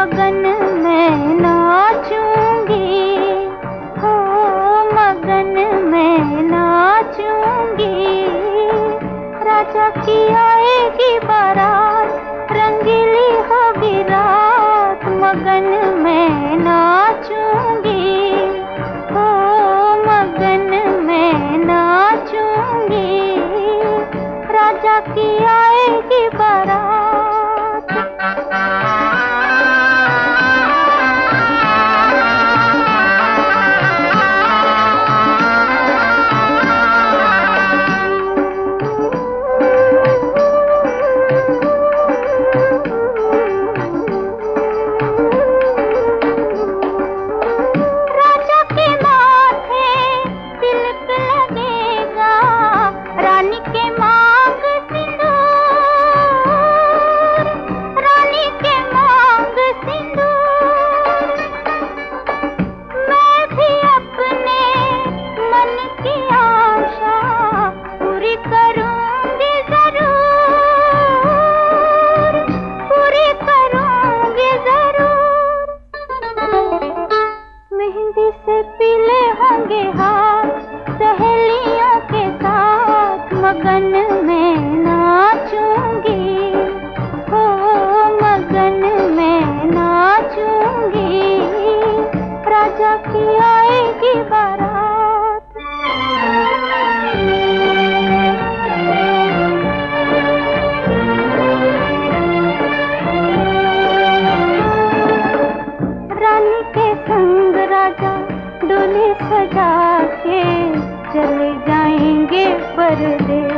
मगन मैं नाचूँगी। हो मगन मैं नाचूँगी। राजा की आएगी बारात, रंगीली होगी रात। मगन मैं नाचूँगी। हो मगन मैं नाचूँगी। राजा की मगन में नाचूँगी। हो मगन में नाचूँगी। राजा की आएगी बारात। रानी के संग राजा डोली सजा के चले जाएँगे परदेस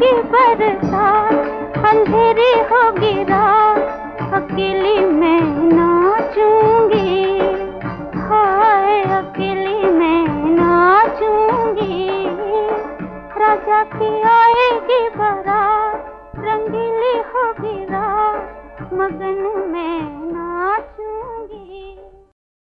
होगी बरसा, अंधेरी होगी रात अकेली मैं नाचूँगी। हाय, अकेली मैं नाचूँगी। राजा की आएगी बारात, रंगीली होगी रात मगन